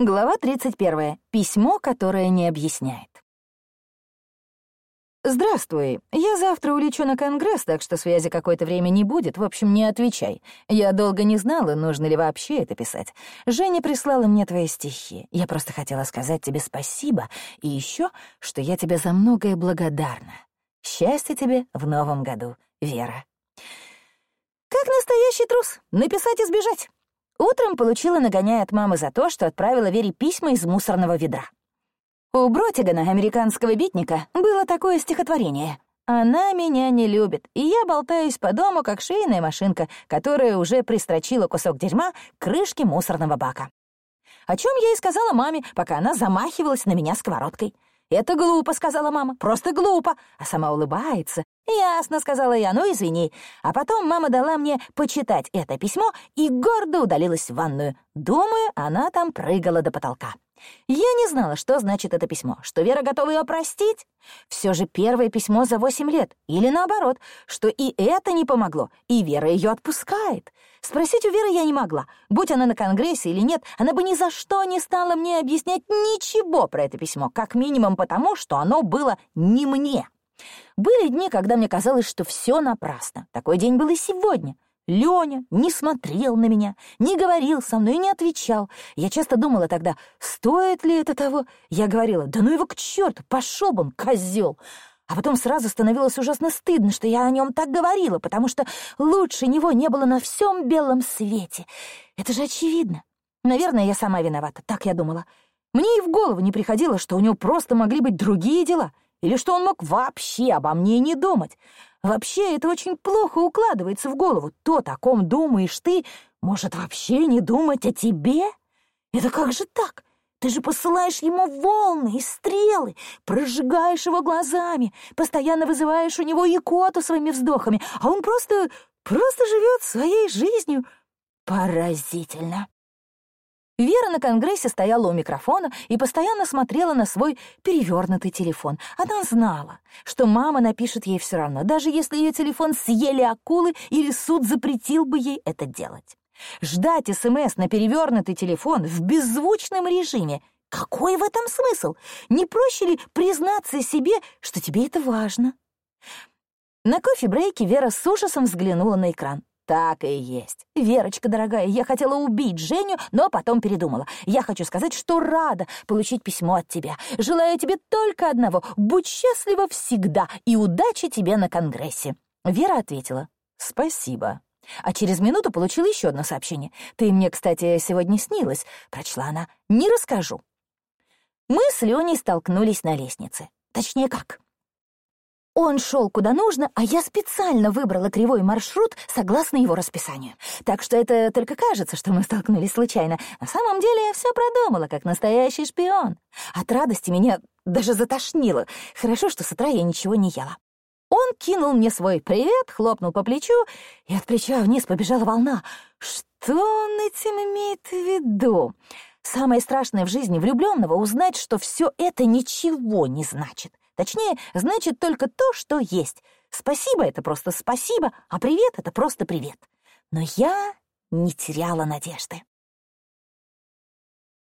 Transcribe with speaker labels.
Speaker 1: Глава 31. Письмо, которое не объясняет. «Здравствуй. Я завтра улечу на Конгресс, так что связи какое-то время не будет. В общем, не отвечай. Я долго не знала, нужно ли вообще это писать. Женя прислала мне твои стихи. Я просто хотела сказать тебе спасибо и еще, что я тебе за многое благодарна. Счастья тебе в новом году, Вера». Как настоящий трус. Написать и сбежать. Утром получила нагоняя от мамы за то, что отправила Вере письма из мусорного ведра. У Бротигана, американского битника, было такое стихотворение. «Она меня не любит, и я болтаюсь по дому, как шейная машинка, которая уже пристрочила кусок дерьма к крышке мусорного бака». О чем я и сказала маме, пока она замахивалась на меня сковородкой. «Это глупо», — сказала мама, — «просто глупо». А сама улыбается. «Ясно», — сказала я, — «ну извини». А потом мама дала мне почитать это письмо и гордо удалилась в ванную. Думаю, она там прыгала до потолка. Я не знала, что значит это письмо, что Вера готова ее простить. Все же первое письмо за восемь лет, или наоборот, что и это не помогло, и Вера ее отпускает. Спросить у Веры я не могла. Будь она на Конгрессе или нет, она бы ни за что не стала мне объяснять ничего про это письмо, как минимум потому, что оно было не мне. Были дни, когда мне казалось, что все напрасно. Такой день был и сегодня — Леня не смотрел на меня, не говорил со мной и не отвечал. Я часто думала тогда, стоит ли это того. Я говорила, да ну его к черту, пошел он, козел. А потом сразу становилось ужасно стыдно, что я о нем так говорила, потому что лучше него не было на всем белом свете. Это же очевидно. Наверное, я сама виновата, так я думала. Мне и в голову не приходило, что у него просто могли быть другие дела, или что он мог вообще обо мне не думать. Вообще, это очень плохо укладывается в голову. То, о ком думаешь ты, может вообще не думать о тебе? Это как же так? Ты же посылаешь ему волны и стрелы, прожигаешь его глазами, постоянно вызываешь у него икоту своими вздохами, а он просто, просто живет своей жизнью. Поразительно. Вера на конгрессе стояла у микрофона и постоянно смотрела на свой перевернутый телефон. Она знала, что мама напишет ей все равно, даже если ее телефон съели акулы или суд запретил бы ей это делать. Ждать СМС на перевернутый телефон в беззвучном режиме — какой в этом смысл? Не проще ли признаться себе, что тебе это важно? На кофе-брейке Вера с ужасом взглянула на экран. Так и есть. Верочка, дорогая, я хотела убить Женю, но потом передумала. Я хочу сказать, что рада получить письмо от тебя. Желаю тебе только одного — будь счастлива всегда и удачи тебе на Конгрессе. Вера ответила «Спасибо». А через минуту получила еще одно сообщение. «Ты мне, кстати, сегодня снилась», — прочла она. «Не расскажу». Мы с Леней столкнулись на лестнице. Точнее, как? Он шел куда нужно, а я специально выбрала кривой маршрут согласно его расписанию. Так что это только кажется, что мы столкнулись случайно. На самом деле я все продумала, как настоящий шпион. От радости меня даже затошнило. Хорошо, что с утра я ничего не ела. Он кинул мне свой привет, хлопнул по плечу, и от плеча вниз побежала волна. Что он этим имеет в виду? Самое страшное в жизни влюбленного — узнать, что все это ничего не значит. Точнее, значит только то, что есть. Спасибо — это просто спасибо, а привет — это просто привет. Но я не теряла надежды.